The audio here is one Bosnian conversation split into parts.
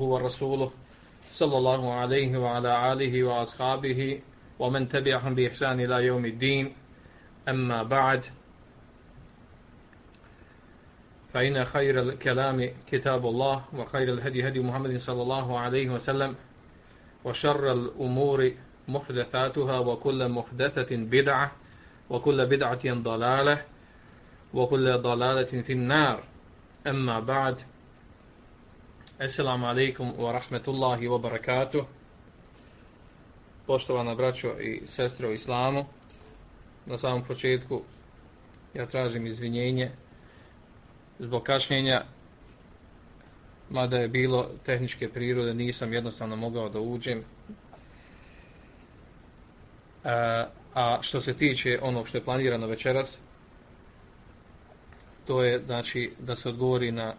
هو رسوله صلى الله عليه وعلى آله وأصحابه ومن تبعهم بإحسان إلى يوم الدين. أما بعد فإن خير الكلام كتاب الله وخير الهدي هدي محمد صلى الله عليه وسلم وشر الأمور محدثاتها وكل محدثة بدعة وكل بدعة ضلالة وكل ضلالة في النار. أما بعد Assalamu alaikum wa rahmetullahi wa barakatuh. Poštovana braćo i sestre u islamu, na samom početku ja tražim izvinjenje zbog kašnjenja, mada je bilo tehničke prirode, nisam jednostavno mogao da uđem. A, a što se tiče onog što je planirano večeras, to je znači da se odgovori na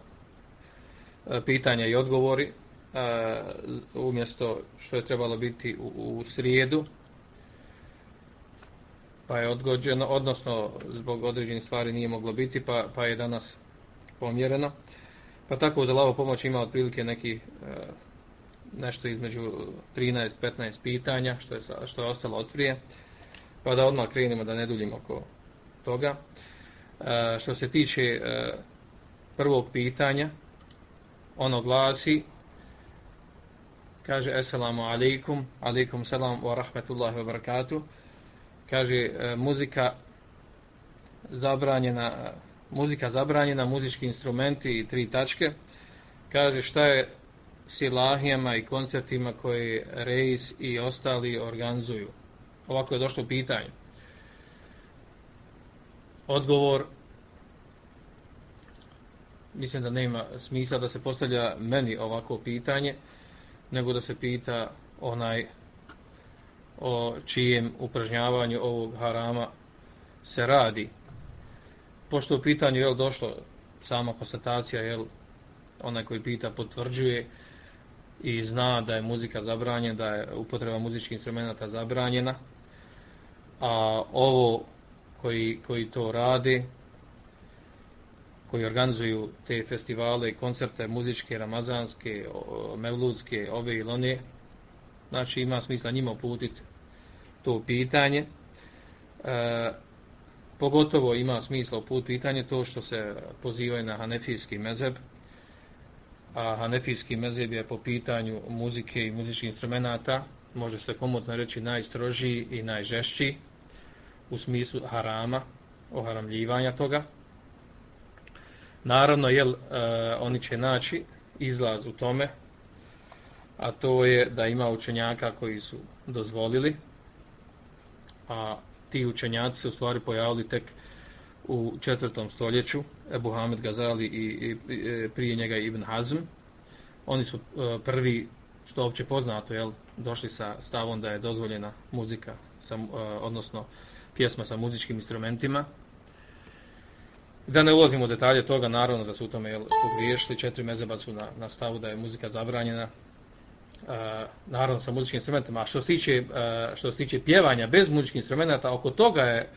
E, pitanja i odgovori e, umjesto što je trebalo biti u, u srijedu pa je odgođeno odnosno zbog određenih stvari nije moglo biti pa, pa je danas pomjereno. Pa tako za lavo pomoć ima otprilike neki e, nešto između 13-15 pitanja što je, što je ostalo od prije. Pa da odmah krenemo da ne duljimo oko toga. Što se tiče prvog pitanja ono glasi kaže assalamu alaikum alaikum salam wa rahmatullahi wa barakatuh. Kaže e, muzika zabranjena muzika zabranjena muzički instrumenti i tri tačke. Kaže šta je s ilahijama i koncertima koje reis i ostali organizuju? Ovako je došlo pitanje. Odgovor mislim da nema smisla da se postavlja meni ovako pitanje, nego da se pita onaj o čijem upražnjavanju ovog harama se radi. Pošto u pitanju je došlo sama konstatacija, je onaj koji pita potvrđuje i zna da je muzika zabranjena, da je upotreba muzičkih instrumenta zabranjena, a ovo koji, koji to radi, koji organizuju te festivale, i koncerte, muzičke, ramazanske, mevludske, ove ili one. Znači ima smisla njima uputiti to pitanje. E, pogotovo ima smisla uputiti pitanje to što se pozivaju na hanefijski mezeb. A hanefijski mezeb je po pitanju muzike i muzičkih instrumenta, može se komotno reći najstrožiji i najžešći u smislu harama, oharamljivanja toga. Naravno, jel, e, oni će naći izlaz u tome, a to je da ima učenjaka koji su dozvolili, a ti učenjaci se u stvari pojavili tek u četvrtom stoljeću, Ebu Hamed Gazali i, i, i e, prije njega Ibn Hazm. Oni su e, prvi, što opće poznato, jel, došli sa stavom da je dozvoljena muzika, sa, e, odnosno pjesma sa muzičkim instrumentima, Da ne ulazimo u detalje toga, naravno da su u tome jel, su griješili, četiri mezeba su na, na stavu da je muzika zabranjena, e, naravno sa muzičkim instrumentima. A što se tiče, e, što se tiče pjevanja bez muzičkih instrumenta, oko toga je e,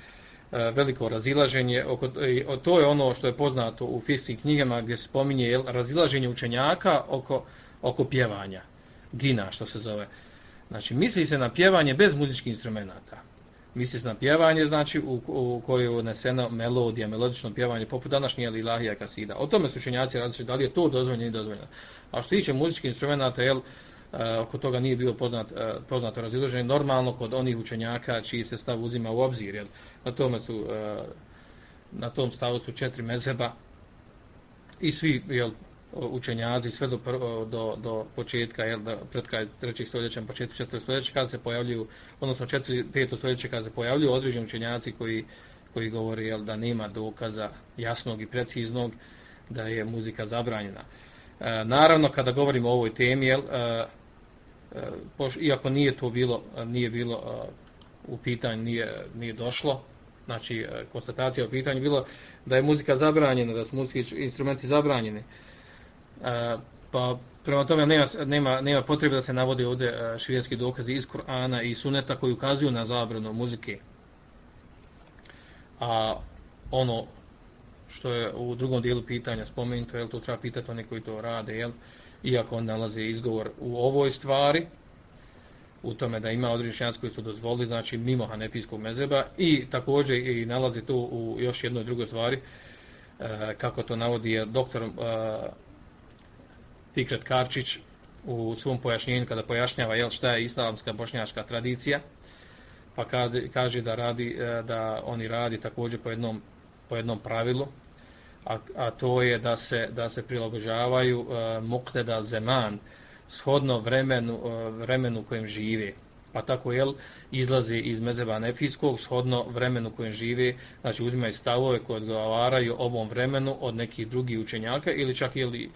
veliko razilaženje, oko, i, to je ono što je poznato u fiskim knjigama gdje se spominje jel, razilaženje učenjaka oko, oko pjevanja, gina što se zove. Znači, misli se na pjevanje bez muzičkih instrumenta misli na pjevanje, znači u, u kojoj je unesena melodija, melodično pjevanje, poput današnje Lilahija Kasida. O tome su učenjaci različiti, da li je to dozvoljeno ili dozvoljeno. A što tiče muzičkih instrumenta, jel, e, oko toga nije bilo poznat, e, poznato razloženje normalno kod onih učenjaka čiji se stav uzima u obzir jel, na tome su e, na tom stavu su četiri mezeba i svi jel, učenjaci sve do, do, do početka, jel, da, pred kraj trećeg stoljeća, početka četvrtog stoljeća, kada se pojavljuju, odnosno četiri, peto stoljeća, kada se pojavljuju određeni učenjaci koji, koji govore jel, da nema dokaza jasnog i preciznog da je muzika zabranjena. E, naravno, kada govorimo o ovoj temi, jel, e, e poš, iako nije to bilo, nije bilo e, u pitanju, nije, nije došlo, znači e, konstatacija o pitanju bilo da je muzika zabranjena, da su muzički instrumenti zabranjeni, pa prema tome nema, nema, nema potrebe da se navodi ovdje švijenski dokazi iz Kur'ana i Suneta koji ukazuju na zabranu muzike. A ono što je u drugom dijelu pitanja spomenuto, jel to treba pitati oni koji to rade, jel? iako on nalazi izgovor u ovoj stvari, u tome da ima određeni šejanski koji su dozvolili, znači mimo hanefijskog mezeba i također i nalazi tu u još jednoj drugoj stvari, e, kako to navodi doktor e, Fikret Karčić u svom pojašnjenju kada pojašnjava jel, šta je islamska bošnjačka tradicija, pa kad, kaže da radi e, da oni radi također po jednom, po jednom pravilu, a, a to je da se da se prilagođavaju e, uh, mukteda zeman shodno vremenu uh, vremenu kojem žive. Pa tako jel izlazi iz mezeba nefijskog shodno vremenu kojem žive znači uzimaju stavove koje odgovaraju ovom vremenu od nekih drugih učenjaka ili čak ili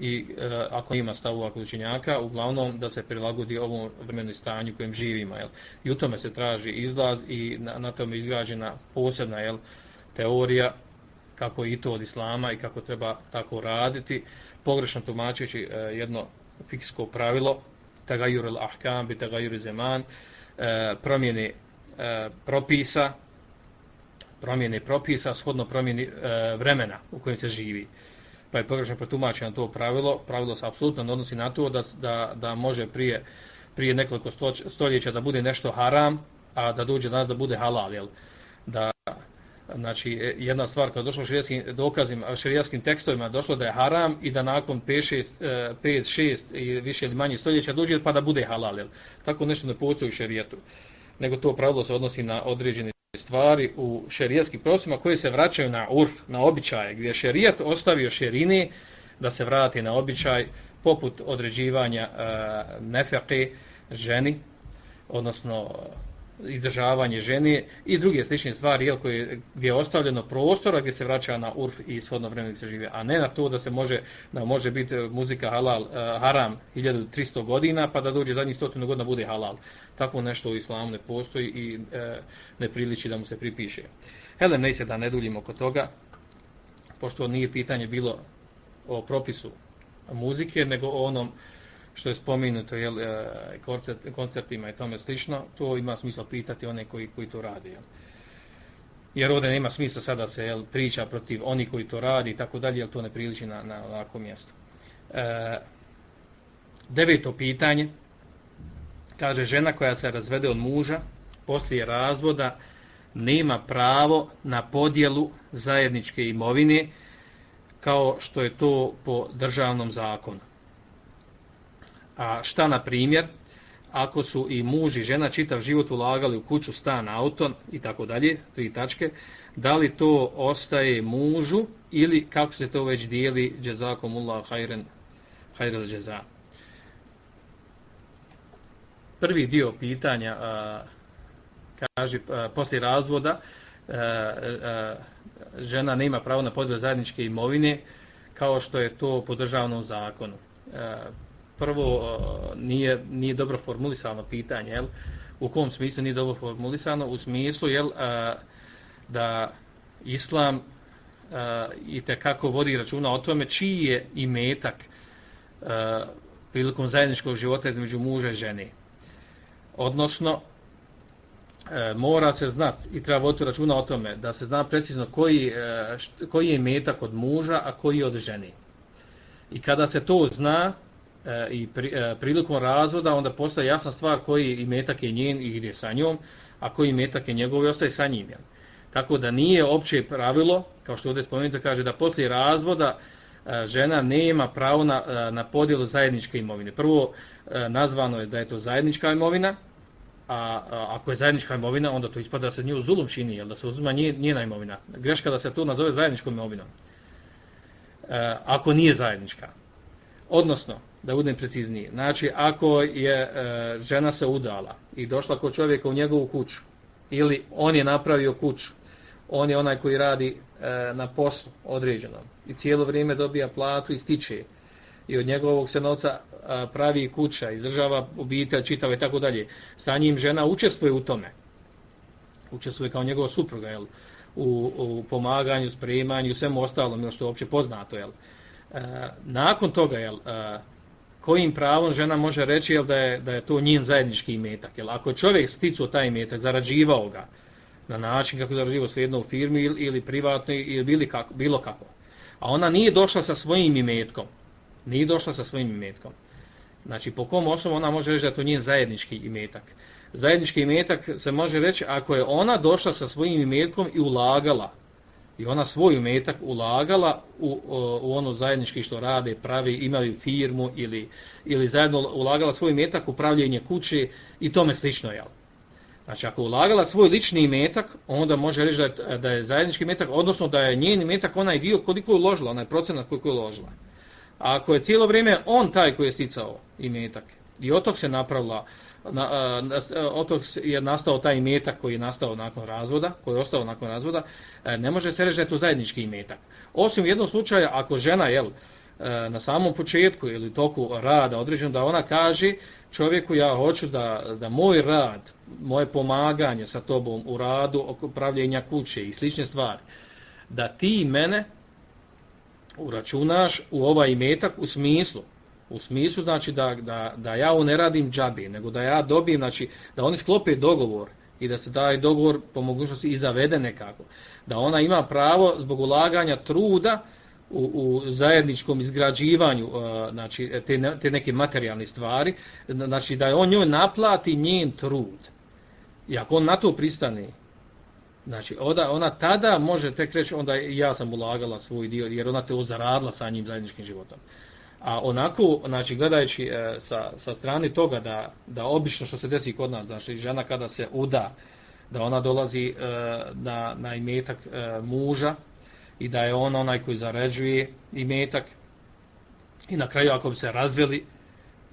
i e, ako ima stavova kod učenjaka uglavnom da se prilagodi ovom vremenu stanju kojem živimo jel i u tome se traži izlaz i na, na tome izgrađena posebna jel teorija kako je i to od islama i kako treba tako raditi, pogrešno tumačeći e, jedno fiksko pravilo, tagajur al ahkam bi tagajur zeman, e, promjene e, propisa, promjene propisa, shodno promjeni e, vremena u kojem se živi. Pa je pogrešno pretumačeno to pravilo, pravilo se apsolutno odnosi na to da, da, da može prije, prije nekoliko stoljeća da bude nešto haram, a da dođe danas da bude halal, jel? Da, znači e, jedna stvar kada došlo šerijskim dokazima, šerijskim tekstovima došlo da je haram i da nakon 5 6 5 6 i više ili manje stoljeća dođe pa da bude halal. Jel? Tako nešto ne postoji u šerijetu. Nego to pravilo se odnosi na određene stvari u šerijetskim propisima koje se vraćaju na urf, na običaje, gdje šerijet ostavio šerine da se vrati na običaj poput određivanja e, nefake ženi, odnosno e, izdržavanje žene i druge slične stvari jel, koje, gdje je ostavljeno prostora gdje se vraća na urf i shodno vreme se žive, a ne na to da se može da može biti e, muzika halal, e, haram 1300 godina pa da dođe zadnjih stotinu godina bude halal. Takvo nešto u islamu ne postoji i e, ne priliči da mu se pripiše. Hele, ne se da ne duljimo oko toga, pošto nije pitanje bilo o propisu muzike, nego o onom što je spomenuto jel, e, koncert, koncertima i tome slično, to ima smisla pitati one koji, koji to radi. Jel. Jer ovdje nema smisla sada se jel, priča protiv oni koji to radi i tako dalje, jer to ne priliči na, na lako mjesto. E, deveto pitanje, kaže žena koja se razvede od muža, poslije razvoda, nema pravo na podjelu zajedničke imovine, kao što je to po državnom zakonu. A šta na primjer, ako su i muž i žena čitav život ulagali u kuću, stan, auto i tako dalje, tri tačke, da li to ostaje mužu ili kako se to već dijeli džezakom Allah hajren, hajren džeza. Prvi dio pitanja a, kaže, a, poslije razvoda a, a, žena nema pravo na podijel zajedničke imovine kao što je to po državnom zakonu. A, prvo nije nije dobro formulisano pitanje, jel? U kom smislu nije dobro formulisano? U smislu jel da islam i te kako vodi računa o tome čiji je imetak prilikom zajedničkog života između muža i žene. Odnosno, e, mora se znati i treba voditi računa o tome da se zna precizno koji, e, koji je imetak od muža, a koji je od žene. I kada se to zna, e, i pri, e, prilikom razvoda onda postaje jasna stvar koji imetak je njen i gdje sa njom, a koji imetak je njegov i ostaje sa njim. Jel? Tako da nije opće pravilo, kao što ovdje spomenuto, kaže da poslije razvoda e, žena nema pravo na, na podjelu zajedničke imovine. Prvo nazvano je da je to zajednička imovina, a, a ako je zajednička imovina, onda to ispada da se nju zulum čini, jel? da se uzima njena imovina. Greška da se to nazove zajedničkom imovinom. E, ako nije zajednička. Odnosno, da budem precizniji. Znači, ako je e, žena se udala i došla kod čovjeka u njegovu kuću, ili on je napravio kuću, on je onaj koji radi e, na poslu određenom i cijelo vrijeme dobija platu i stiče i od njegovog se novca pravi kuća, izdržava obitelj, čitava i tako dalje. Sa njim žena učestvuje u tome. Učestvuje kao njegova supruga, jel? U, u pomaganju, spremanju, svemu ostalom, što je uopće poznato. Jel? E, nakon toga, jel, e, kojim pravom žena može reći jel, da, je, da je to njen zajednički imetak. Jel, ako je čovjek sticao taj imetak, zarađivao ga na način kako zarađivao svejedno u firmi ili, ili privatno ili bili kako, bilo kako, a ona nije došla sa svojim imetkom, Nije došla sa svojim imetkom. Znači, po kom osnovu ona može reći da to nije zajednički imetak. Zajednički imetak se može reći ako je ona došla sa svojim imetkom i ulagala i ona svoj imetak ulagala u, u ono zajednički što rade, pravi, imaju firmu ili, ili zajedno ulagala svoj imetak u pravljenje kuće i tome slično, jel? Znači, ako ulagala svoj lični imetak, onda može reći da je, da je zajednički imetak, odnosno da je njen imetak onaj dio koliko je uložila, onaj procenat koliko je uložila. A ako je cijelo vrijeme on taj koji je sticao imetak i od tog se napravila, na, e, e, od tog je nastao taj imetak koji je nastao nakon razvoda, koji je ostao nakon razvoda, e, ne može se reći da je to zajednički imetak. Osim u jednom slučaju, ako žena, jel, na samom početku ili toku rada određeno da ona kaže čovjeku ja hoću da, da moj rad, moje pomaganje sa tobom u radu oko pravljenja kuće i slične stvari, da ti mene uračunaš u ovaj imetak u smislu, u smislu znači da, da, da ja ovo ne radim džabi, nego da ja dobijem, znači da oni sklope dogovor i da se taj dogovor po mogućnosti i zavede nekako. Da ona ima pravo zbog ulaganja truda u, u zajedničkom izgrađivanju e, znači, te, te neke materijalne stvari, znači da je on njoj naplati njen trud. I ako on na to pristane, znači onda, ona tada može tek reći, onda ja sam ulagala svoj dio, jer ona te zaradila sa njim zajedničkim životom. A onako, znači gledajući e, sa, sa strane toga da, da obično što se desi kod nas, znači žena kada se uda, da ona dolazi e, na, na imetak e, muža i da je on onaj koji zaređuje imetak i na kraju ako bi se razveli,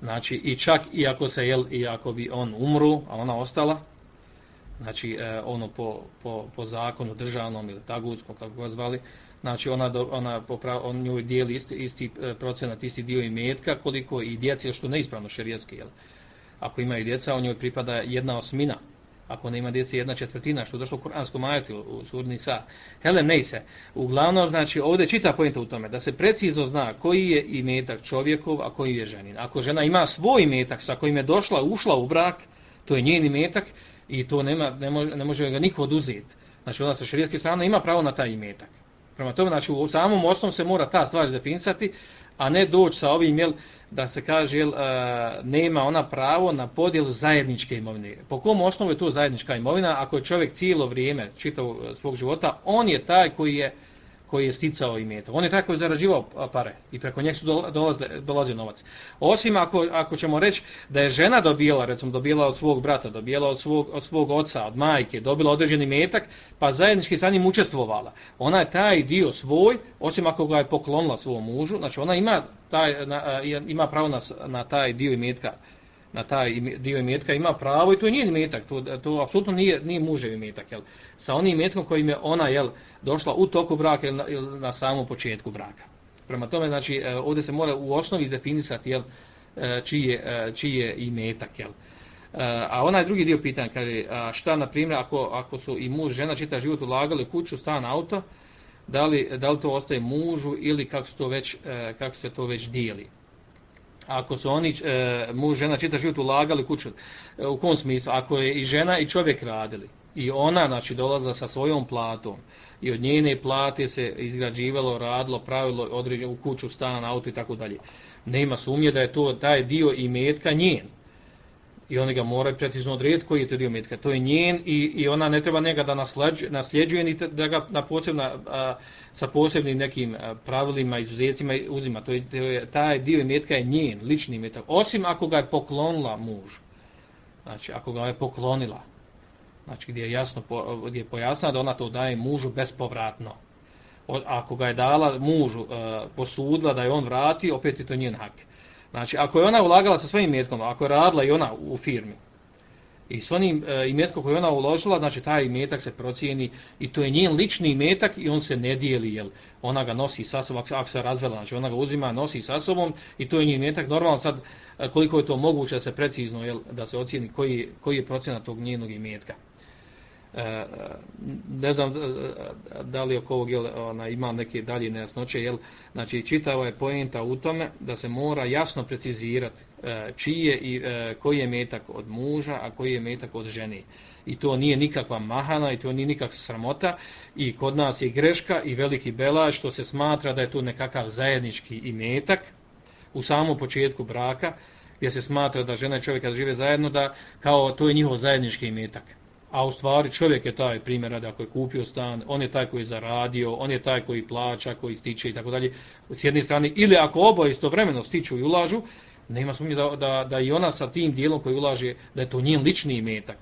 znači i čak i ako se jel, i ako bi on umru, a ona ostala, znači e, ono po, po, po zakonu državnom ili tagutskom, kako ga zvali, znači ona, do, ona popra, on njoj dijeli isti, isti e, procenat, isti dio imetka, koliko i djeci, što neispravno šerijetski, jel? Ako ima i djeca, on njoj pripada jedna osmina, ako nema djeci jedna četvrtina, što je došlo u kuranskom ajetu, u surni sa. Hele, ne se. Uglavnom, znači, ovdje čita pojenta u tome, da se precizno zna koji je imetak čovjekov, a koji je ženin. Ako žena ima svoj imetak sa kojim je došla, ušla u brak, to je njen imetak, i to nema, ne, može, ne može ga niko oduzeti. Znači, ona sa širijetske strane ima pravo na taj imetak. Prema tome, znači, u samom osnovu se mora ta stvar definisati, a ne doći sa ovim, jel, da se kaže, jel, nema ona pravo na podjelu zajedničke imovine. Po kom osnovu je to zajednička imovina? Ako je čovjek cijelo vrijeme čitao eh, svog života, on je taj koji je koji je sticao imetak. On je tako zarađivao pare i preko njeg su dolazili, dolazio novac. Osim ako, ako ćemo reći da je žena dobila, recimo dobila od svog brata, dobila od svog, od svog oca, od majke, dobila određeni metak, pa zajednički sa njim učestvovala. Ona je taj dio svoj, osim ako ga je poklonila svom mužu, znači ona ima, taj, na, ima pravo na, na taj dio imetka na taj dio imetka ima pravo i to je njen imetak, to, to apsolutno nije, nije mužev imetak, jel? sa onim imetkom kojim je ona jel, došla u toku braka ili na, ili na samom početku braka. Prema tome, znači, e, ovdje se mora u osnovi izdefinisati jel, čije, čiji, e, imetak. Jel? E, a onaj drugi dio pitanja, kaže, šta, na primjer, ako, ako su i muž, žena čita život ulagali kuću, stan, auto, da li, da li to ostaje mužu ili kako se to već, kako se to već dijeli? Ako su oni e, muž žena čita život ulagali kuću e, u kom smislu? Ako je i žena i čovjek radili i ona znači dolaza sa svojom platom i od njene plate se izgrađivalo radilo pravilo određeno u kuću stan auto i tako dalje nema sumnje da je to taj dio i metka njen i oni ga moraju precizno odrediti koji je to dio metka to je njen i, i ona ne treba njega da nasljeđuje ni da ga na posebna a, sa posebnim nekim pravilima, izuzetcima uzima. To je, to je, taj dio metka je njen, lični metak. Osim ako ga je poklonila muž. Znači, ako ga je poklonila. Znači, gdje je jasno, gdje je pojasnila da ona to daje mužu bespovratno. Ako ga je dala mužu, posudila da je on vrati, opet je to njen hak. Znači, ako je ona ulagala sa svojim imetkom, ako je radila i ona u firmi, I s onim e, imetkom koji ona uložila, znači taj imetak se procijeni i to je njen lični imetak i on se ne dijeli, jel? Ona ga nosi sa sobom, ako se razvela, znači ona ga uzima, nosi sa sobom i to je njen imetak. Normalno sad e, koliko je to moguće da se precizno, jel, da se ocijeni koji, koji je procenat tog njenog imetka. E, ne znam e, e, da li oko ovog jel, ona, ima neke dalje nejasnoće, jel, znači čitava je poenta u tome da se mora jasno precizirati e, čiji je i e, koji je metak od muža, a koji je metak od žene. I to nije nikakva mahana i to nije nikakva sramota i kod nas je greška i veliki bela što se smatra da je to nekakav zajednički imetak, u samom početku braka, gdje se smatra da žena i čovjek žive zajedno, da kao to je njihov zajednički imetak. A u stvari čovjek je taj primjer da ako je kupio stan, on je taj koji je zaradio, on je taj koji plaća, koji stiče i tako dalje. S jedne strane, ili ako oboje istovremeno stiču i ulažu, nema sumnje da, da, da i ona sa tim dijelom koji ulaže, da je to njen lični imetak,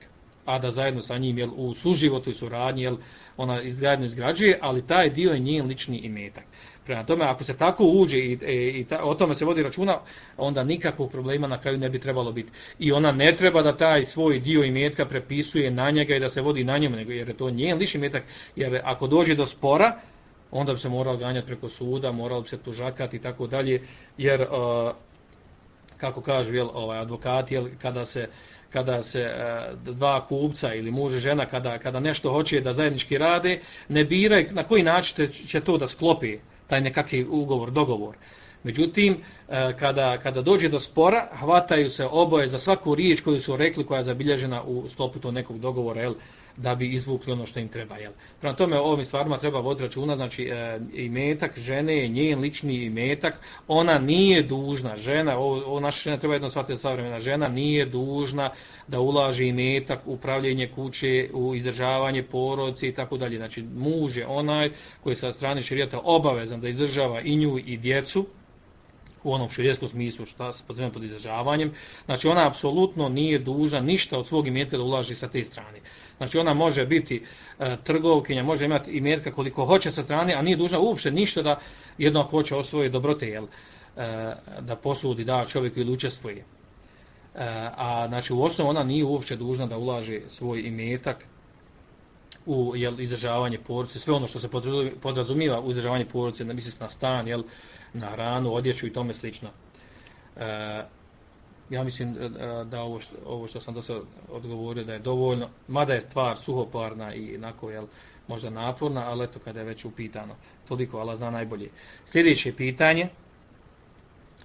a da zajedno sa njim jel, u suživotu i suradnji jel, ona izgradno izgrađuje, ali taj dio je njen lični imetak. Prema tome, ako se tako uđe i, i, i ta, o tome se vodi računa, onda nikakvog problema na kraju ne bi trebalo biti. I ona ne treba da taj svoj dio imetka prepisuje na njega i da se vodi na njemu, nego jer je to njen lični imetak, jer ako dođe do spora, onda bi se moralo ganjati preko suda, moralo bi se tužakati i tako dalje, jer, uh, kako kažu jel, ovaj, advokati, jel, kada se kada se uh, dva kupca ili muž i žena kada, kada nešto hoće da zajednički rade, ne biraju na koji način će to da sklopi taj nekakvi ugovor, dogovor. Međutim, e, kada, kada dođe do spora, hvataju se oboje za svaku riječ koju su rekli, koja je zabilježena u sklopu tog nekog dogovora, jel, da bi izvukli ono što im treba. Jel. Prema tome, ovim stvarima treba voditi računa, znači e, imetak žene je njen lični imetak, ona nije dužna, žena, ovo, ovo naša žena treba jedno shvatiti savremena, žena nije dužna da ulaži imetak u upravljenje kuće, u izdržavanje porodci i tako dalje. Znači, muž je onaj koji sa strane širijata obavezan da izdržava i nju i djecu, u onom širijeskom smislu šta se potrebno pod izdržavanjem. Znači ona apsolutno nije dužna ništa od svog imetka da ulaži sa te strane. Znači ona može biti e, trgovkinja, može imati i mjerka koliko hoće sa strane, a nije dužna uopšte ništa da jedno ako hoće osvoje dobrote, jel, e, da posudi, da čovjeku ili učestvuje. E, a znači u osnovu ona nije uopšte dužna da ulaže svoj imetak u jel, izdržavanje porodice, sve ono što se podrazumijeva u izdržavanje porodice, na misli na stan, jel, na hranu, odjeću i tome slično. E, ja mislim e, e, da ovo što, ovo što sam do sada odgovorio da je dovoljno, mada je stvar suhoparna i onako jel, možda naporna, ali eto kada je već upitano, toliko Allah zna najbolje. Sljedeće pitanje,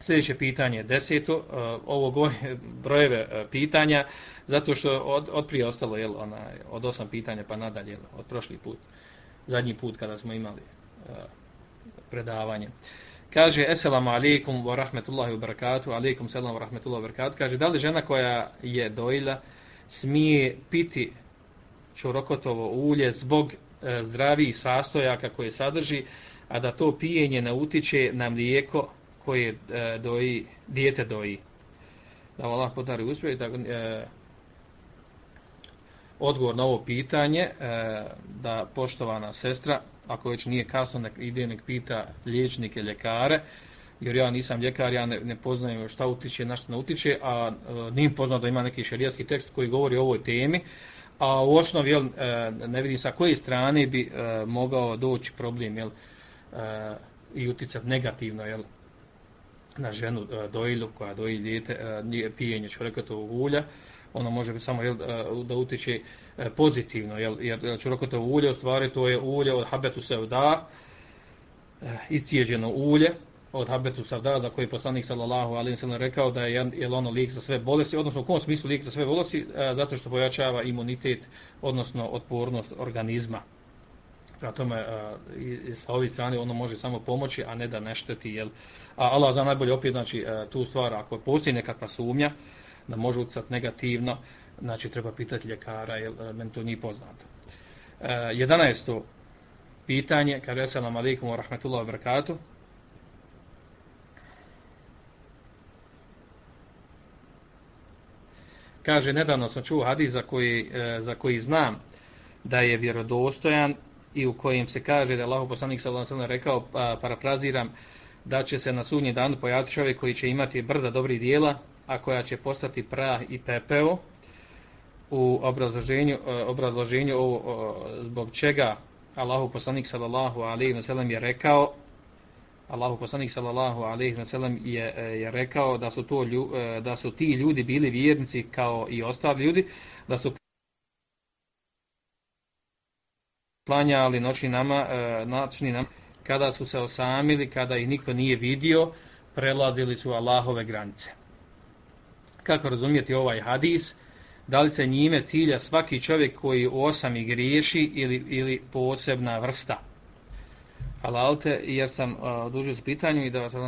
sljedeće pitanje je deseto, e, ovo govori brojeve pitanja, zato što od, od prije ostalo jel, ona, od osam pitanja pa nadalje, jel, od prošli put, zadnji put kada smo imali uh, predavanje. Uh, Kaže, eselamu alaikum wa rahmetullahi wa barakatuh, alaikum selam wa rahmetullahi wa barakatuh. Kaže, da li žena koja je dojila smije piti čurokotovo ulje zbog e, zdravih sastojaka koje sadrži, a da to pijenje ne utiče na mlijeko koje e, doji, dijete doji. Da Allah podari uspjeh. Tako, e, odgovor na ovo pitanje, e, da poštovana sestra, ako već nije kasno, nek ide nek pita liječnike, ljekare, jer ja nisam ljekar, ja ne, ne poznajem šta utiče, na što ne utiče, a e, nim poznao da ima neki šarijatski tekst koji govori o ovoj temi, a u osnovi jel, e, ne vidim sa koje strane bi e, mogao doći problem jel, e, i uticati negativno jel, na ženu e, dojilju koja doji djete, e, pijenje čovjekotovog ulja, ono može biti samo jel, e, da utiče e, E, pozitivno, jel, jer čurokotovo ulje, u stvari to je ulje od habetu sevda, e, iscijeđeno ulje od habetu sevda, za koji je poslanik sallallahu alejhi ve sallam rekao da je jel, ono lik za sve bolesti, odnosno u kom smislu lik za sve bolesti, e, zato što pojačava imunitet, odnosno otpornost organizma. Prema tome, i, sa ovih strane ono može samo pomoći, a ne da nešteti. Jel. A Allah za najbolje opet, znači, tu stvar, ako postoji nekakva sumnja, da može utjecati negativno, znači treba pitati ljekara, jer e, meni to nije poznato. E, 11. pitanje, kaže selam alaikum wa rahmatullahi wa barakatuh. Kaže, nedavno sam čuo hadis za koji, e, za koji znam da je vjerodostojan i u kojem se kaže da je Allah poslanik sallallahu alejhi rekao pa, parafraziram da će se na sudnji dan pojaviti čovjek koji će imati brda dobrih dijela a koja će postati prah i pepeo u obrazloženju, e, obrazloženju ovo, zbog čega Allahu poslanik sallallahu alejhi ve sellem je rekao Allahu poslanik sallallahu alejhi ve sellem je e, je rekao da su to lju, e, da su ti ljudi bili vjernici kao i ostali ljudi da su klanjali noćni nama noćni nam kada su se osamili kada ih niko nije vidio prelazili su Allahove granice. Kako razumijeti ovaj hadis, da li se njime cilja svaki čovjek koji u osami griješi ili, ili posebna vrsta. halalte jer sam uh, odužio s pitanju i da vas uh,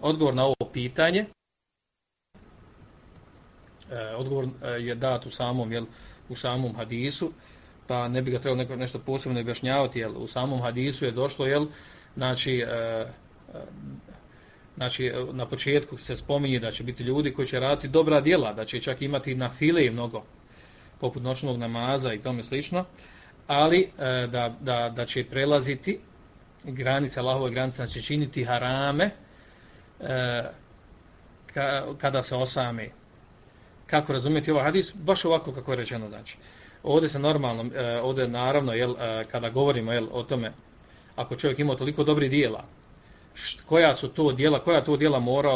odgovor na ovo pitanje uh, odgovor uh, je dat u samom jel, u samom hadisu pa ne bi ga trebalo neko, nešto posebno objašnjavati jel, u samom hadisu je došlo jel, znači uh, znači e, na početku se spominje da će biti ljudi koji će raditi dobra djela da će čak imati na file mnogo poput noćnog namaza i tome slično ali e, da, da, da će prelaziti granice, Allahove granice, znači činiti harame e, ka, kada se osame. Kako razumijeti ovaj hadis? Baš ovako kako je rečeno, znači. Ovdje se normalno, e, ovdje naravno, jel, e, kada govorimo jel, o tome, ako čovjek ima toliko dobri dijela, koja su to djela, koja to djela mora,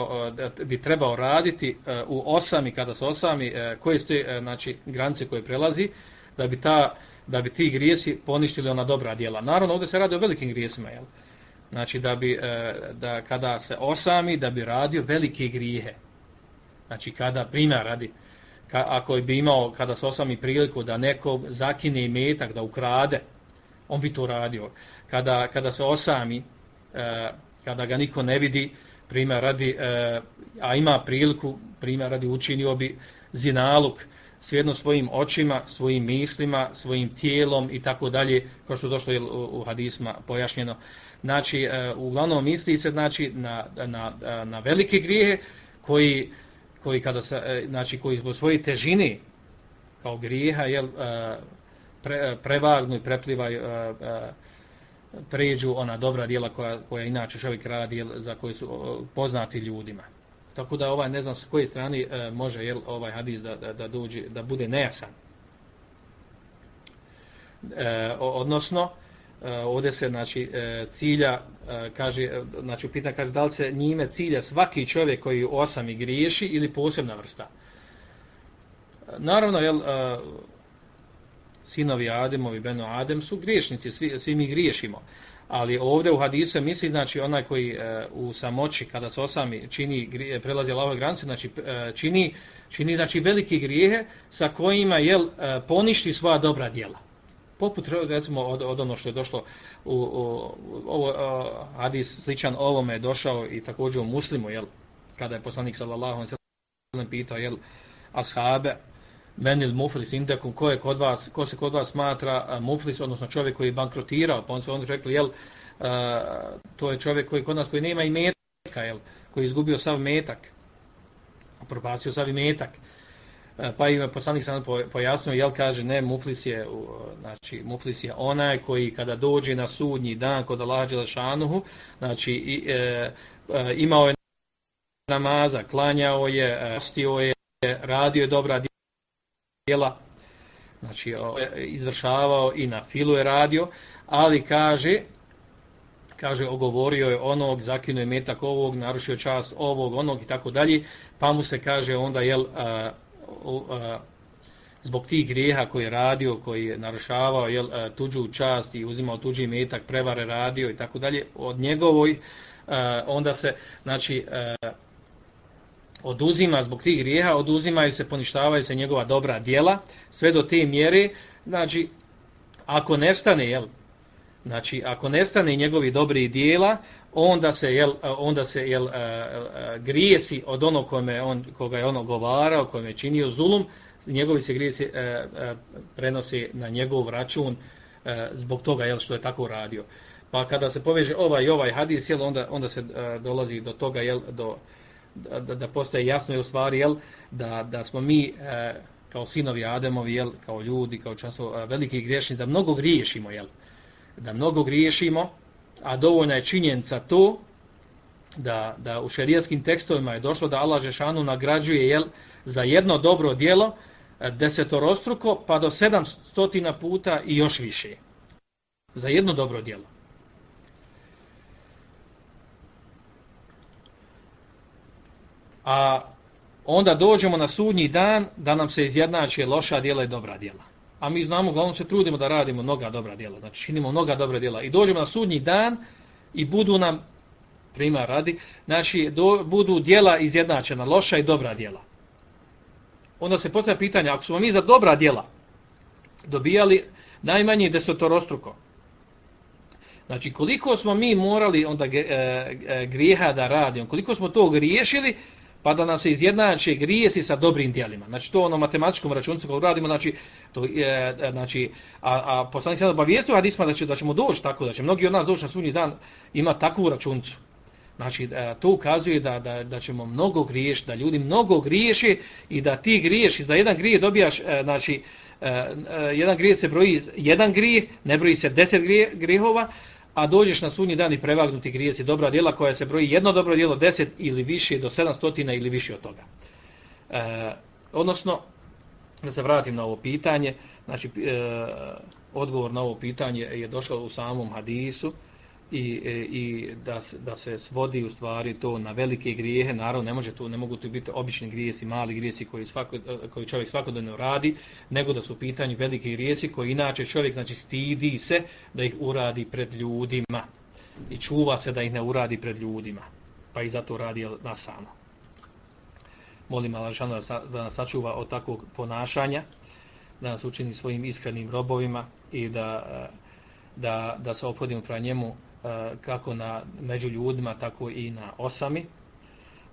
e, bi trebao raditi e, u osami, kada se osami, e, koje su te, znači, granice koje prelazi, da bi ta da bi ti grijesi poništili ona dobra djela. Naravno, ovdje se radi o velikim grijesima, jel? Znači, da bi, da kada se osami, da bi radio velike grijehe. Znači, kada, primjer radi, ka, ako bi imao, kada se osami priliku da neko zakine i metak, da ukrade, on bi to radio. Kada, kada se osami, e, kada ga niko ne vidi, primjer radi, e, a ima priliku, primjer radi, učinio bi zinaluk, svjedno svojim očima, svojim mislima, svojim tijelom i tako dalje, kao što je došlo u, hadisma pojašnjeno. Znači, e, uglavnom misli se znači, na, na, e, na velike grijehe koji, koji, kada se, e, znači, koji zbog svoje težine kao grijeha jel, e, pre, prevagnu i preplivaju e, e, pređu ona dobra djela koja, koja inače čovjek radi za koje su poznati ljudima. Tako da ovaj ne znam s koje strane e, može jel, ovaj hadis da, da, da, dođe, da bude nejasan. E, odnosno, e, ovdje se znači, e, cilja, e, kaže, e, znači upita kaže da li se njime cilja svaki čovjek koji osami griješi ili posebna vrsta. Naravno, jel, e, sinovi Ademovi, Beno Adem su griješnici, svi, svi mi griješimo. Ali ovdje u hadisu misli znači onaj koji e, u samoći kada se osami čini e, prelazi Allahove granice znači e, čini čini znači velike grijehe sa kojima jel e, poništi svoja dobra djela. Poput recimo od, od ono što je došlo u, u ovo e, hadis sličan ovome je došao i također u muslimu jel kada je poslanik sallallahu alejhi ve sellem pitao jel ashabe menil muflis indekum, ko, je kod vas, ko se kod vas smatra muflis, odnosno čovjek koji je bankrotirao, pa on su onda rekli, jel, a, to je čovjek koji kod nas koji nema i metka, jel, koji je izgubio sav metak, propacio sav metak. Uh, pa im poslanik sam pojasnio, jel, kaže, ne, muflis je, znači, muflis je onaj koji kada dođe na sudnji dan kod Allaha Đelešanuhu, znači, i, e, e imao je namaza, klanjao je, e, postio je, radio je dobra djela, znači izvršavao i na filu je radio, ali kaže, kaže, ogovorio je onog, zakinuo je metak ovog, narušio čast ovog, onog i tako dalje, pa mu se kaže onda, jel, a, a, zbog tih grijeha koji je radio, koji je narušavao jel, a, tuđu čast i uzimao tuđi metak, prevare radio i tako dalje, od njegovoj, a, onda se, znači, a, oduzima zbog tih grijeha, oduzimaju se, poništavaju se njegova dobra dijela, sve do te mjere, znači, ako nestane, jel, znači, ako nestane njegovi dobri dijela, onda se, jel, onda se, jel, e, e, e, grijesi od onog kome on, koga je ono govarao, kome je činio zulum, njegovi se grijesi prenosi na njegov račun zbog toga, jel, što je tako radio. Pa kada se poveže ovaj i ovaj hadis, jel, onda, onda se dolazi do toga, jel, do, da, da postaje jasno je u stvari jel, da, da smo mi e, kao sinovi Ademovi, jel, kao ljudi, kao často e, veliki griješni, da mnogo griješimo, jel, da mnogo griješimo, a dovoljna je činjenica to da, da u šerijatskim tekstovima je došlo da Allah Žešanu nagrađuje jel, za jedno dobro dijelo e, desetorostruko pa do sedamstotina puta i još više. Za jedno dobro dijelo. A onda dođemo na sudnji dan da nam se izjednače loša djela i dobra djela. A mi znamo, uglavnom se trudimo da radimo mnoga dobra djela, znači činimo mnoga dobra djela. I dođemo na sudnji dan i budu nam, prima radi, znači do, budu djela izjednačena, loša i dobra djela. Onda se postavlja pitanje, ako smo mi za dobra djela dobijali najmanje desetorostruko, Znači, koliko smo mi morali onda e, e, grijeha da radimo, koliko smo to griješili, pa da nam se izjednače grijesi sa dobrim djelima. Znači, to ono matematičkom računcu koju radimo, znači, to, je, znači a, a poslanik sada obavijestu hadisma da, će, da ćemo doći tako, da će mnogi od nas doći na sunji dan ima takvu računcu. Znači, e, to ukazuje da, da, da ćemo mnogo griješiti, da ljudi mnogo griješe i da ti griješ, za jedan grije dobijaš, e, znači, e, jedan grije se broji jedan grije, ne broji se deset grije, grijehova, a dođeš na sunji dan i prevagnuti grijesi dobra djela koja se broji jedno dobro djelo deset ili više do sedamstotina ili više od toga. E, odnosno, da se vratim na ovo pitanje, znači e, odgovor na ovo pitanje je došao u samom hadisu, i, e, i da, da se svodi u stvari to na velike grijehe, naravno ne može to, ne mogu to biti obični grijesi, mali grijesi koji, svako, e, koji čovjek svakodnevno radi, nego da su u pitanju velike grijesi koji inače čovjek znači stidi se da ih uradi pred ljudima i čuva se da ih ne uradi pred ljudima, pa i zato radi na samo. Molim Alašanu da nas sačuva od takvog ponašanja, da nas učini svojim iskrenim robovima i da, e, da, da se opodimo prema njemu kako na među ljudima, tako i na osami.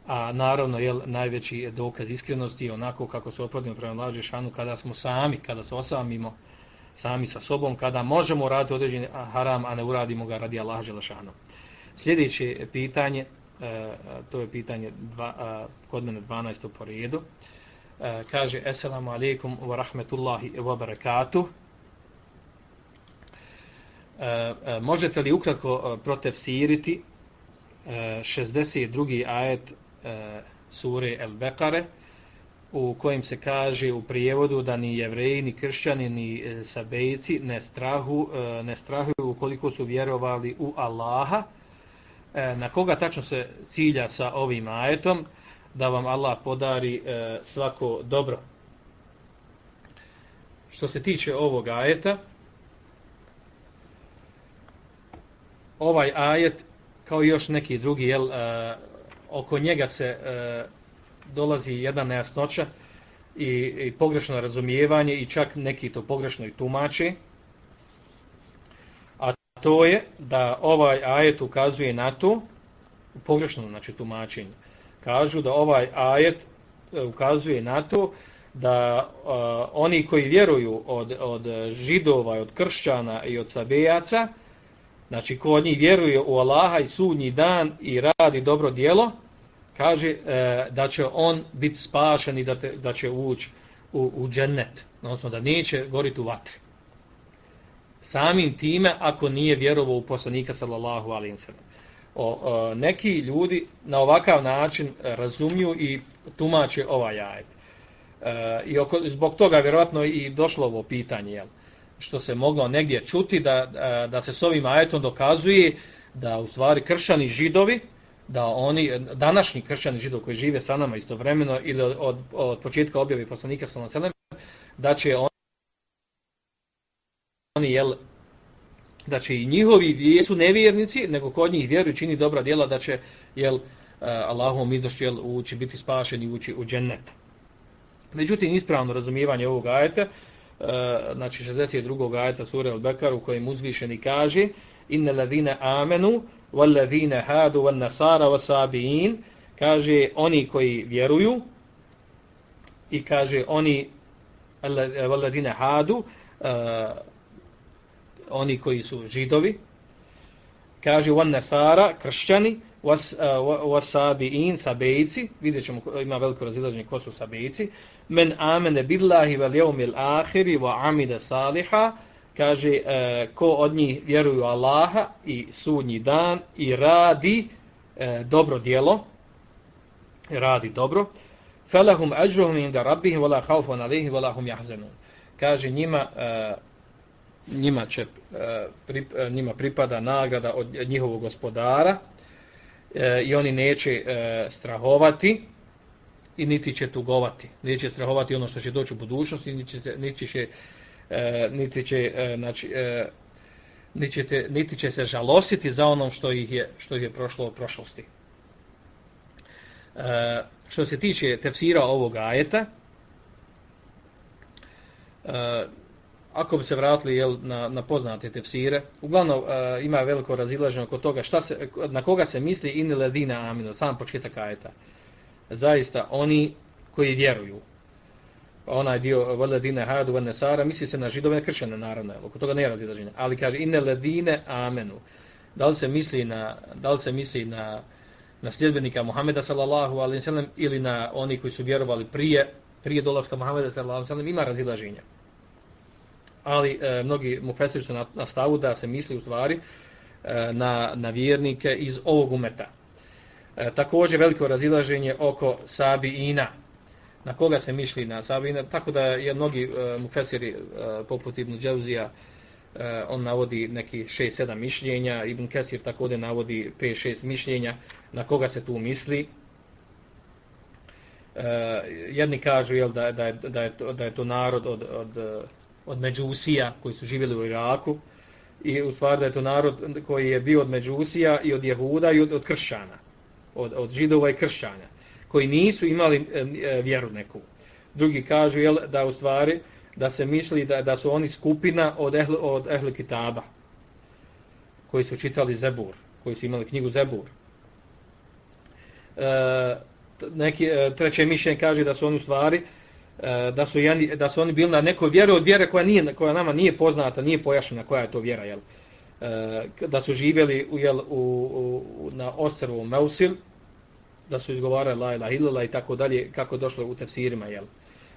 A naravno, je najveći je dokaz iskrenosti onako kako se oprodimo prema lađe šanu kada smo sami, kada se osamimo sami sa sobom, kada možemo raditi određeni haram, a ne uradimo ga radi Allaha Želešanu. Sljedeće pitanje, e, to je pitanje dva, kod mene 12. po redu, e, kaže Esselamu alaikum wa rahmetullahi wa barakatuh. E, e, možete li ukratko e, protefsiriti e, 62. ajet e, sure El Bekare u kojem se kaže u prijevodu da ni jevreji, ni kršćani, ni sabejci ne, strahu, ne strahuju ukoliko su vjerovali u Allaha. Na koga tačno se cilja sa ovim ajetom? Da vam Allah podari svako dobro. Što se tiče ovog ajeta, ovaj ajet kao i još neki drugi jel, e, oko njega se e, dolazi jedna nejasnoća i, i pogrešno razumijevanje i čak neki to pogrešno i tumači. A to je da ovaj ajet ukazuje na to pogrešno znači tumačenje kažu da ovaj ajet e, ukazuje na to da uh, oni koji vjeruju od, od židova, od kršćana i od sabejaca, znači ko od njih vjeruje u Allaha i sudnji dan i radi dobro dijelo, kaže e, da će on biti spašen i da, te, da će ući u, u džennet, odnosno da neće goriti u vatri. Samim time, ako nije vjerovao u poslanika sallallahu alaihi sallam. O, o, neki ljudi na ovakav način e, razumiju i tumače ovaj ajet. E, I oko, zbog toga vjerovatno i došlo ovo pitanje, jel? Što se moglo negdje čuti da, da se s ovim ajetom dokazuje da u stvari kršani židovi da oni današnji kršćani židovi koji žive sa nama istovremeno ili od, od, od početka objave poslanika sa naselem da će oni, oni jel da će i njihovi jesu nevjernici nego kod njih vjeruju čini dobra djela da će jel Allahom izdošći jel ući biti spašeni ući u džennet. Međutim ispravno razumijevanje ovog ajeta E, znači 62. ajeta sure Al-Bekar u kojem uzvišeni kaže inna ladhina amenu wal ladhina hadu wal nasara was sabiin kaže oni koji vjeruju i kaže oni wal ladhina hadu uh, oni koji su židovi kaže wan nasara kršćani was uh, wasabi'in, sabejci vidjet ima veliko razilaženje ko su sabejci men amene billahi vel jevmil ahiri wa amide saliha, kaže uh, ko od njih vjeruju Allaha i sudnji dan i radi uh, dobro dijelo, radi dobro, felahum ajruhum inda rabbihim wala khawfun alayhim wala hum yahzanun. Kaže njima uh, njima će e, pri, e, njima pripada nagrada od njihovog gospodara e, i oni neće e, strahovati i niti će tugovati, Neće strahovati ono što će doći u budućnosti, niti će, niti će, e, niti će, e, znači, niti, će niti će se žalositi za onom što ih je, što ih je prošlo u prošlosti. E, što se tiče tefsira ovog ajeta, e, ako bi se vratili jel, na, na poznate tefsire, uglavnom e, ima veliko razilaženje oko toga šta se, na koga se misli in ledina aminu, sam početak ajeta. Zaista, oni koji vjeruju, onaj dio veledine hadu van nesara, misli se na židove kršene, naravno, jel, oko toga ne razilaženje, ali kaže in ledine amenu. Da li se misli na, da li se misli na, na sljedbenika Muhameda sallallahu alaihi sallam ili na oni koji su vjerovali prije, prije dolaska Muhameda sallallahu alaihi sallam, ima razilaženja ali e, mnogi mu su na, na stavu da se misli u stvari e, na, na vjernike iz ovog umeta. E, također veliko razilaženje oko Sabiina. Na koga se misli na Sabiina? Tako da je mnogi e, mufesiri e, poput Ibn Dževzija, e, on navodi neki 6-7 mišljenja, Ibn Kesir također navodi 5-6 mišljenja na koga se tu misli. Uh, jedni kažu jel, da, da, je, da, je to, da je to narod od, od od Međusija koji su živjeli u Iraku i u stvari da je to narod koji je bio od Međusija i od Jehuda i od, od kršćana, od, od židova i kršćana, koji nisu imali e, e, vjeru neku. Drugi kažu jel, da u stvari da se misli da, da su oni skupina od ehl, od ehli kitaba koji su čitali Zebur, koji su imali knjigu Zebur. E, neki, e, treće mišljenje kaže da su oni u stvari E, E, da su, jeli, da su oni bili na nekoj vjeri od vjere koja, nije, koja nama nije poznata, nije pojašnjena koja je to vjera. Jel? E, da su živjeli u, jel, u, u, na ostrvu Meusil, da su izgovarali la ilaha illallah i tako dalje, kako došlo u tefsirima, jel?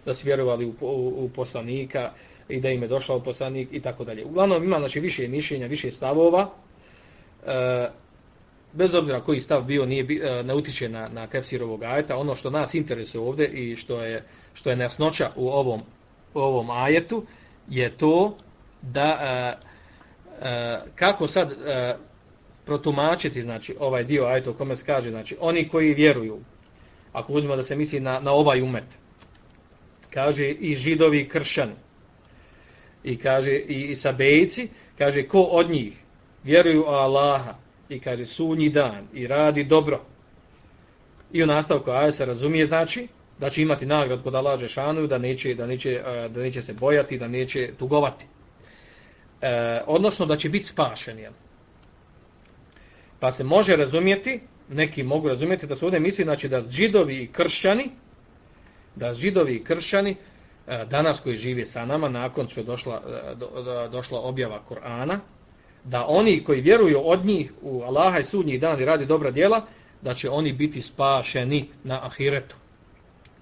da su vjerovali u, u, u poslanika i da im je došao poslanik i tako dalje. Uglavnom ima znači, više mišljenja, više stavova. E, bez obzira koji stav bio, nije, e, ne utiče na, na kefsirovog ajeta, ono što nas interesuje ovdje i što je, što je nejasnoća u ovom, u ovom ajetu, je to da a, a, kako sad a, protumačiti znači, ovaj dio ajeta u kome se kaže, znači, oni koji vjeruju, ako uzmemo da se misli na, na ovaj umet, kaže i židovi i kršćani, i kaže i, i sabejci, kaže ko od njih vjeruju u Allaha, i kaže sunji dan i radi dobro. I u nastavku aje se razumije znači da će imati nagrad kod Allah Žešanu, da neće, da, neće, e, da neće se bojati, da neće tugovati. E, odnosno da će biti spašen. Jel? Pa se može razumijeti, neki mogu razumijeti da se ovdje misli znači, da židovi i kršćani, da židovi i kršćani, e, danas koji žive sa nama, nakon što je došla, e, do, došla objava Korana, da oni koji vjeruju od njih u Allaha i sudnji dan i radi dobra djela, da će oni biti spašeni na ahiretu.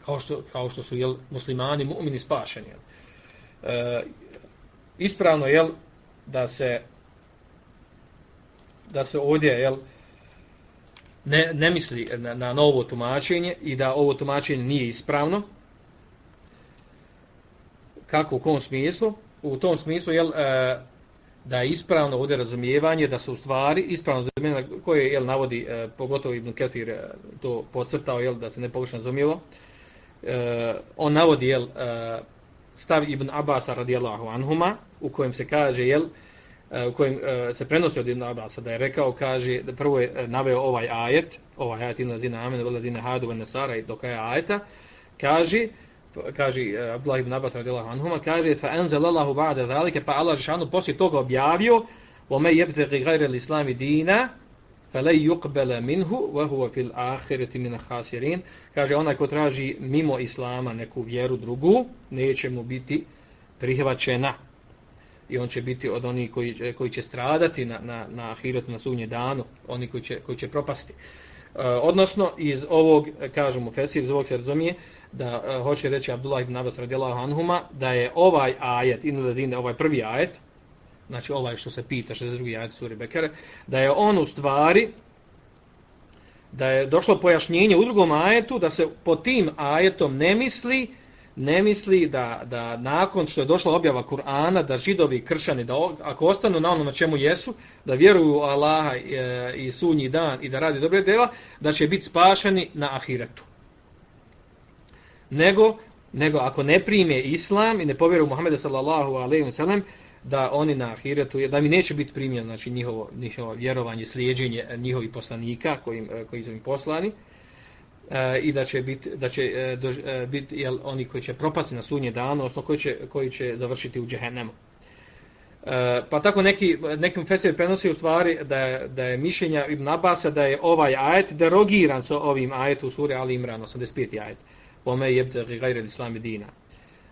Kao što, kao što su jel, muslimani, mu'mini spašeni. Jel. E, ispravno je da se da se ovdje jel, ne, ne misli na, na novo tumačenje i da ovo tumačenje nije ispravno. Kako, u kom smislu? U tom smislu, jel, e, da je ispravno ovdje razumijevanje, da su u stvari ispravno razumijevanje koje jel, navodi, e, pogotovo Ibn Ketir e, to podcrtao, jel, da se ne pogrešno razumijelo. E, on navodi jel, e, stav Ibn Abasa radijallahu anhuma, u kojem se kaže, jel, e, u kojem e, se prenosi od Ibn Abasa, da je rekao, kaže, da prvo je e, naveo ovaj ajet, ovaj ajet inna zina amen, ila zina hadu, ila nesara i do kraja ajeta, kaže, kaže e, Abdullah ibn Abbas radijallahu anhuma kaže fa anzalallahu ba'da zalika pa Allah džanu posle toga objavio wa may yabtaghi ghayra al-islam dina fala yuqbal minhu wa huwa fil akhirati min khasirin kaže onaj ko traži mimo islama neku vjeru drugu neće mu biti prihvaćena i on će biti od onih koji, e, koji će stradati na, na, na ahiretu, na sunnje danu, oni koji će, koji će propasti. E, odnosno, iz ovog, e, kažemo, Fesir, iz ovog se razumije, da uh, hoće reći Abdullah ibn Abbas radijallahu anhuma da je ovaj ajet in ladine ovaj prvi ajet znači ovaj što se pita 62. ajet sure Bekere da je on u stvari da je došlo pojašnjenje u drugom ajetu da se po tim ajetom ne misli ne misli da, da nakon što je došla objava Kur'ana da židovi kršani da ako ostanu na onome čemu jesu da vjeruju u Allaha i, i sunji dan i da radi dobre dela da će biti spašeni na ahiretu nego, nego ako ne prime islam i ne povjeruju Muhammeda sallallahu alejhi ve sellem da oni na ahiretu, da mi neće biti primljen znači, njihovo, njihovo vjerovanje, slijedženje njihovih poslanika kojim, e, koji su im poslani. e, i da će biti da će e, e, biti jel oni koji će propasti na sunje dano, odnosno koji će koji će završiti u džehennemu. E, pa tako neki nekim fesir prenosi u stvari da je, da je mišljenja Ibn Abasa da je ovaj ajet derogiran sa ovim ajetom sure Ali Imran 85. ajet ome jebte gajre islami dina.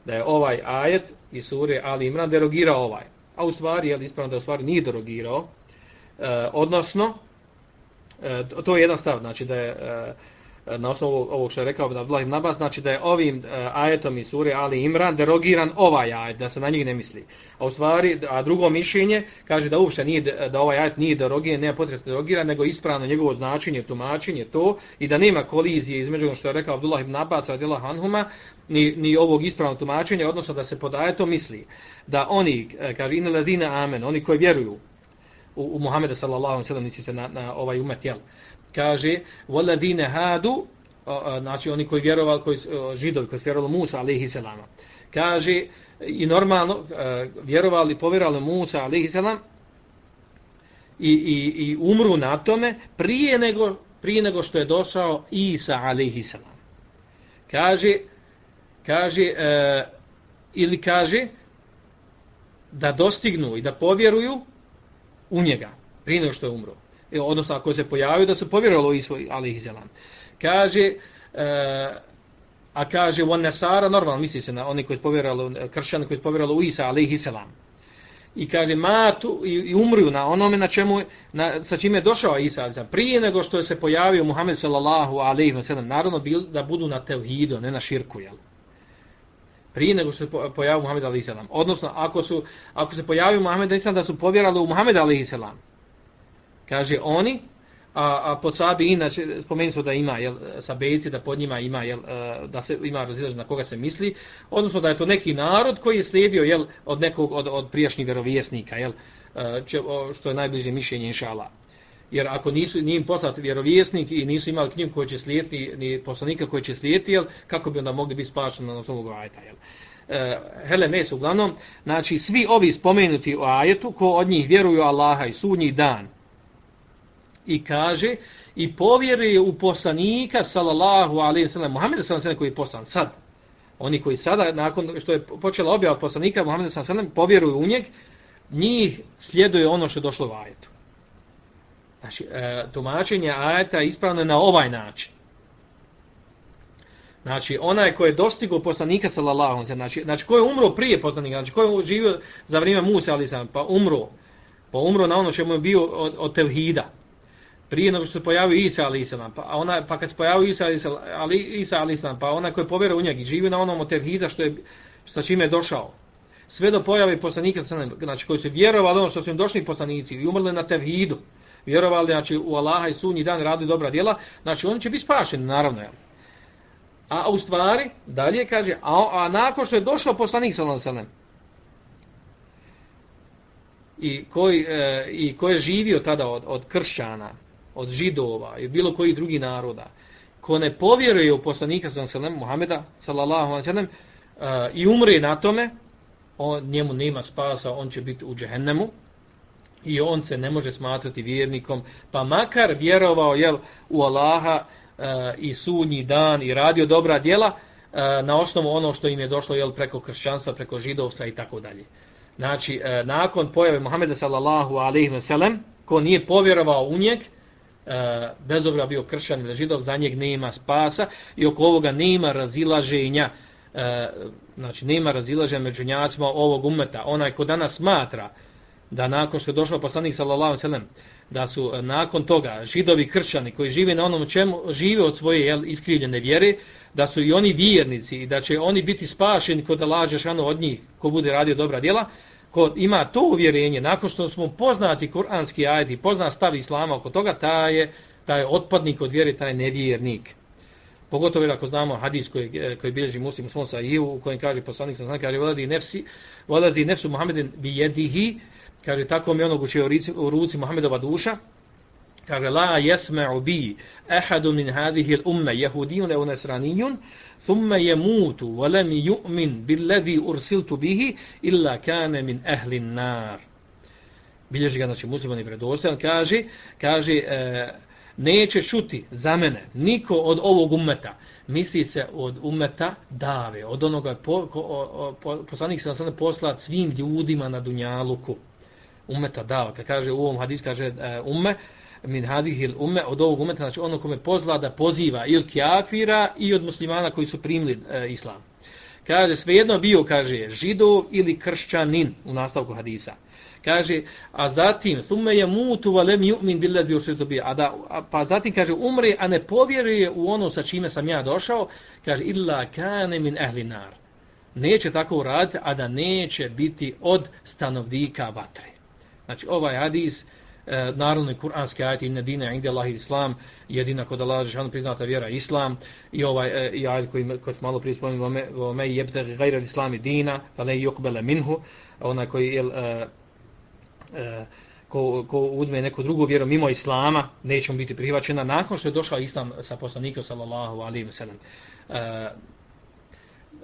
Da je ovaj ajet i sure Ali Imran derogirao ovaj. A u stvari je ispravno da u stvari nije derogirao. E, odnosno e, to je jedan stav, znači da je e, E, na osnovu ovog što je rekao Abdullah ibn Abbas, znači da je ovim e, ajetom iz sure Ali Imran derogiran ovaj ajet, da se na njih ne misli. A u stvari, a drugo mišljenje kaže da uopšte nije, da ovaj ajet nije derogiran, nema potrebe da nego ispravno njegovo značenje, tumačenje to i da nema kolizije između ono što je rekao Abdullah ibn Abbas radijallahu anhuma ni, ni ovog ispravnog tumačenja, odnosno da se pod ajetom misli da oni, e, kaže, inna ladina amen, oni koji vjeruju u, u Muhammedu sallallahu alejhi ve sellem nisi se na, na ovaj umet, jel? kaže walladine hadu znači oni koji vjerovali koji židovi koji vjerovali Musa alejhi selam kaže i normalno e, vjerovali povjerovali Musa alejhi selam i, i, i umru na tome prije nego prije nego što je došao Isa alejhi selam kaže kaže e, ili kaže da dostignu i da povjeruju u njega prije nego što je umro E, odnosno ako se pojavio da se povjerovalo u Isu, alihi zelam. Kaže, e, a kaže on Nesara, normalno misli se na oni koji su povjerovalo, kršćani koji su povjerovalo u Isa alihi zelam. I kaže, matu, i, i umruju na onome na čemu, na, sa čime je došao Isa ali. Prije nego što je se pojavio Muhammed sallallahu alaihi wa sallam, naravno bil, da budu na tevhidu, ne na širku, jel? Prije nego što se pojavio Muhammed alejhi. Odnosno ako su ako se pojavio Muhammed alejhi da su povjerali u Muhammed alejhi. Kaže oni, a, a pod sabi inače spomenuo da ima jel sa bejci da pod njima ima jel e, da se ima razilaženje na koga se misli odnosno da je to neki narod koji je slijedio jel od nekog od, od prijašnjih vjerovjesnika jel če, što je najbliže mišljenje inshallah jer ako nisu ni im poslat vjerovjesnik i nisu imali knjigu koju će slijediti ni poslanika koji će slijediti jel kako bi onda mogli biti spašeni na osnovu ajeta jel? E, hele mes uglavnom znači svi ovi spomenuti u ajetu ko od njih vjeruju Allaha i sudnji dan i kaže i povjeruje u poslanika sallallahu alejhi ve sellem Muhammed sallallahu alejhi koji je poslan sad. Oni koji sada nakon što je počela objava poslanika Muhammeda sallallahu alejhi povjeruju u njeg njih slijeduje ono što je došlo u ajetu znači e, tumačenje ajeta je ispravno na ovaj način. Znači, onaj ko je dostigao poslanika, sallallahu alaihi znači, znači, ko je umro prije poslanika, znači, ko je živio za vrijeme Musa, ali sam, pa umro, pa umro na ono što je bio od, od tevhida, prije nego što se pojavio Isa ali selam pa ona pa kad se pojavio Isa ali Isa ali selam pa ko je povjeruje u njega i živio na onom od tevhida što je sa čime je došao. Sve do pojave poslanika znači koji su vjerovali ono što su im došli poslanici i umrli na tevhidu vjerovali znači u Allaha i sunji dan radili dobra djela znači oni će biti spašeni naravno Jel? a u stvari dalje kaže a, a nakon što je došao poslanik sallallahu alejhi i koji e, i ko je živio tada od, od kršćana od židova i bilo koji drugi naroda, ko ne povjeruje u poslanika sallam, Muhameda sallallahu alaihi sallam, uh, e, i umre na tome, on, njemu nema spasa, on će biti u džehennemu i on se ne može smatrati vjernikom, pa makar vjerovao jel, u Allaha e, i sudnji dan i radio dobra djela e, na osnovu ono što im je došlo jel, preko kršćanstva, preko židovstva i tako dalje. Znači, e, nakon pojave Muhameda sallallahu alaihi sallam, ko nije povjerovao u njeg, E, bez obra bio kršćan ili židov, za njeg nema spasa i oko ovoga nema razilaženja, e, znači nema razilaženja među njacima ovog umeta. Onaj ko danas smatra da nakon što je došao poslanik sallallahu alejhi ve sellem da su e, nakon toga židovi kršćani koji žive na onom čemu žive od svoje jel, iskrivljene vjere, da su i oni vjernici i da će oni biti spašeni kod Allaha šano od njih ko bude radio dobra djela, ko ima to uvjerenje, nakon što smo poznati kuranski ajd i pozna stav islama oko toga, taj je, taj je otpadnik od vjere, taj nevjernik. Pogotovo ako znamo hadis koji, e, koji bilježi muslim u svom sahihu, u kojem kaže poslanik sam kaže, volazi nefsi, volazi nefsu Muhammedin bi jedihi, kaže tako mi onog učio u ruci Muhammedova duša, kaže la jesme'u bi ehadu min hadihi umme jehudijun e unesranijun, thumme je mutu, valem ju'min billedi ursiltu bihi, illa kane min ehlin nar. Bilježi ga, znači muslimani i on kaže, kaže, e, neće čuti za mene niko od ovog umeta, misli se od umeta dave, od onoga po, ko, o, poslanik se na sada posla svim ljudima na Dunjaluku. Umeta dava, kad kaže u ovom hadis, kaže e, umme, min hadihil umme, od ovog umeta, znači ono kome pozla da poziva ili kjafira i od muslimana koji su primili e, islam. Kaže, svejedno bio, kaže, židov ili kršćanin u nastavku hadisa. Kaže, a zatim, thumme je mutu valem ju'min billazi ursiltu bi. A da, a, pa zatim kaže, umre, a ne povjeruje u ono sa čime sam ja došao. Kaže, illa kane min ehli nar. Neće tako uraditi, a da neće biti od stanovnika vatre. Znači, ovaj hadis, e, naravno i kuranski ajit, inna dine, inde Allah islam, jedina kod Allah, žešanu priznata vjera islam, i ovaj e, i ajit koji, koji smo malo prije spomenuli, vo me jebte gajra islami dina, pa ne minhu, onaj koji je, e, E, ko, ko uzme neku drugu vjeru mimo islama, neće mu biti prihvaćena nakon što je došao islam sa poslanikom sallallahu alaihi wa sallam. E,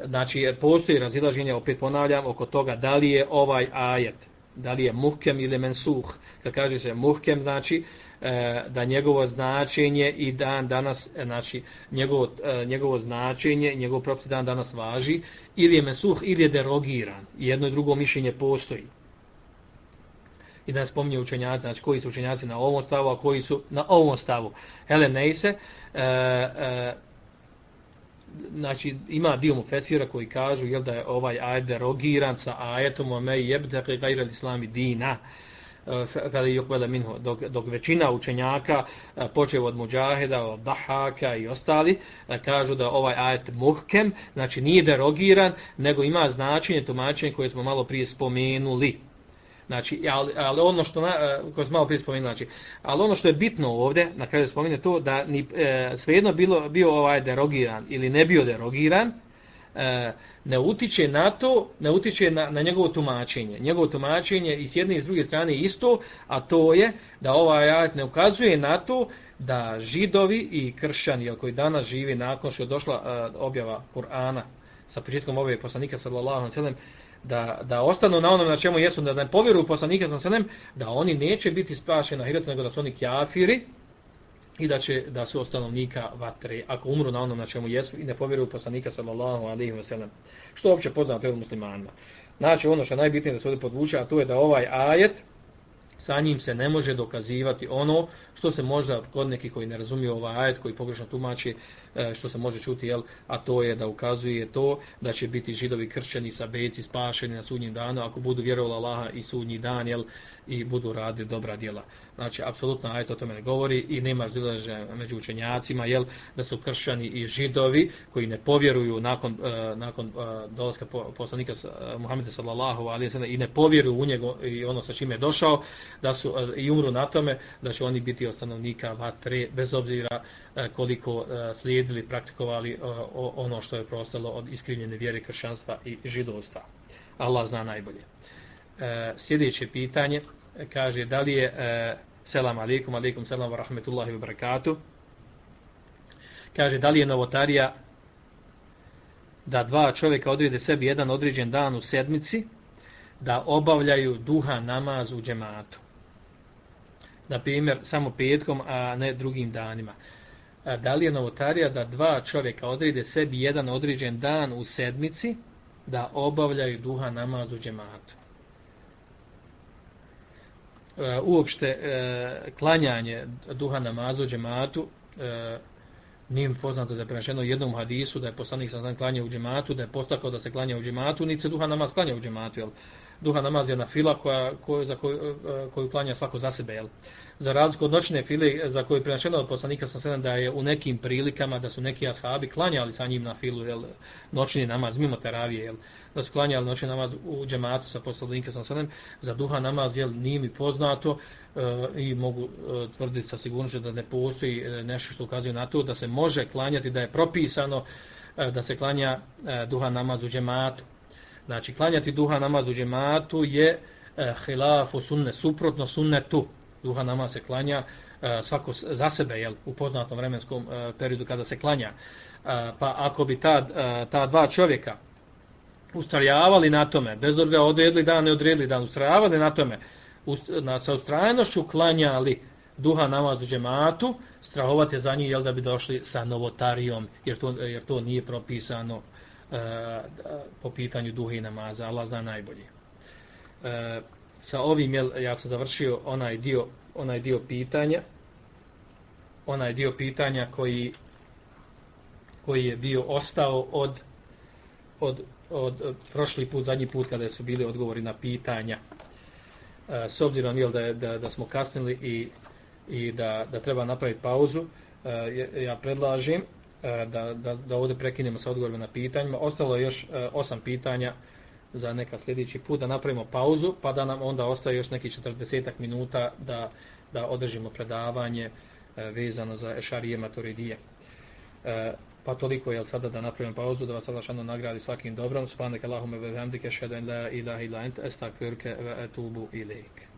znači, postoji razilaženje, opet ponavljam, oko toga da li je ovaj ajet, da li je muhkem ili mensuh. Kad kaže se muhkem, znači e, da njegovo značenje i dan danas, e, znači njegovo, e, njegovo značenje, njegov propis dan danas važi, ili je mensuh ili je derogiran. Jedno i drugo mišljenje postoji i da spominje učenjaci, znači koji su učenjaci na ovom stavu, a koji su na ovom stavu. Helen Neise, e, e, znači ima dio mufesira koji kažu jel da je ovaj ajet derogiran sa ajetom o me jebdeke gajra islami dina e, feli yukbala minhu. Dok, dok većina učenjaka e, počeo od muđaheda od dahaka i ostali e, kažu da ovaj ajet muhkem znači nije derogiran nego ima značenje tumačenje koje smo malo prije spomenuli. Znači, ali, ali ono što, na, eh, koje smo malo prije spomenuli, znači, ali ono što je bitno ovdje, na kraju spomene to, da ni, e, svejedno bilo, bio ovaj derogiran ili ne bio derogiran, e, ne utiče na to, ne utiče na, na njegovo tumačenje. Njegovo tumačenje i s jedne i s druge strane isto, a to je da ovaj ajet ne ukazuje na to da židovi i kršćani, koji danas živi nakon što je došla e, objava Kur'ana sa početkom ove poslanika sallallahu alejhi ve sellem da, da ostanu na onom na čemu jesu, da ne povjeruju poslanika sa selem, da oni neće biti spašeni na hiretu, nego da su oni kjafiri i da će da su ostanovnika vatre, ako umru na onom na čemu jesu i ne povjeruju poslanika sallallahu alaihi wa sallam. Što je uopće poznato je muslimanima. Znači ono što je najbitnije da se ovdje podvuče, a to je da ovaj ajet, sa njim se ne može dokazivati ono što se možda kod neki koji ne razumiju ovaj ajet, koji pogrešno tumači, e, što se može čuti, jel, a to je da ukazuje to da će biti židovi kršćani sa beci spašeni na sudnjem danu ako budu vjerovali Allaha i sudnji dan, jel, i budu radili dobra djela. Znači, apsolutno ajet o tome ne govori i nema razdilaže među učenjacima, jel, da su kršćani i židovi koji ne povjeruju nakon, uh, nakon uh, dolaska poslanika uh, Muhammeda sallallahu alaihi sallam i ne povjeruju u njega i ono sa čime je došao, da su uh, i umru na tome, da će oni biti dio stanovnika vatre, bez obzira e, koliko e, slijedili, praktikovali e, ono što je prostalo od iskrivljene vjere kršćanstva i židovstva. Allah zna najbolje. Sljedeće pitanje, kaže da li je selam alejkum alejkum selam wa rahmetullahi wa barakatuh kaže da li je novotarija da dva čovjeka odrede sebi jedan određen dan u sedmici da obavljaju duha namaz u džematu na primjer samo petkom a ne drugim danima a da li je novotarija da dva čovjeka odrede sebi jedan određen dan u sedmici da obavljaju duha namaz u džematu E, uopšte e, klanjanje duha namazu džematu e, nije mi poznato da je prenašeno jednom hadisu da je poslanik sam klanja u džematu da je postakao da se klanja u džematu niti se duha namaz klanja u džematu jel? duha namaz je na fila koja, koju, za koju, e, koju klanja svako za sebe jel? Za razliku od noćne file za koju je prenašeno od poslanika sam sedam da je u nekim prilikama da su neki ashabi klanjali sa njim na filu jel? noćni namaz mimo teravije jel? da su klanjali noćni namaz u džematu sa poslanika sam sedam za duha namaz jel? nije mi poznato e, i mogu e, tvrditi sa sigurnošću da ne postoji e, nešto što ukazuje na to da se može klanjati da je propisano e, da se klanja e, duha namaz u džematu Znači, klanjati duha namaz u džematu je e, hilafu sunne, suprotno sunnetu. Duha namaz se klanja e, svako za sebe, jel, u poznatom vremenskom e, periodu kada se klanja. E, pa ako bi ta, ta dva čovjeka ustrajavali na tome, bez obzira odredili dan, ne odredili dan, ustrajavali na tome, na, sa ustrajnošću klanjali duha namaz u džematu, strahovati za njih, jel da bi došli sa novotarijom, jer to, jer to nije propisano po pitanju duha i namaza, Allah zna najbolje. Uh, sa ovim, jel, ja sam završio onaj dio, onaj dio pitanja, onaj dio pitanja koji koji je bio ostao od od, od, prošli put, zadnji put kada su bili odgovori na pitanja. E, s obzirom jel, da, da, da smo kasnili i, i da, da treba napraviti pauzu, e, ja predlažim e, da, da, da ovdje prekinemo sa odgovorima na pitanjima. Ostalo je još e, osam pitanja za neka sljedeći put, da napravimo pauzu, pa da nam onda ostaje još neki 40 minuta da, da održimo predavanje e, vezano za Ešarije Maturidije. E, Pa toliko je sada da napravim pauzu, da vas Allah šano nagradi svakim dobrom. Subhanak Allahume ve hamdike, šeden la ilaha ila ent, estakvirke ve etubu ilik.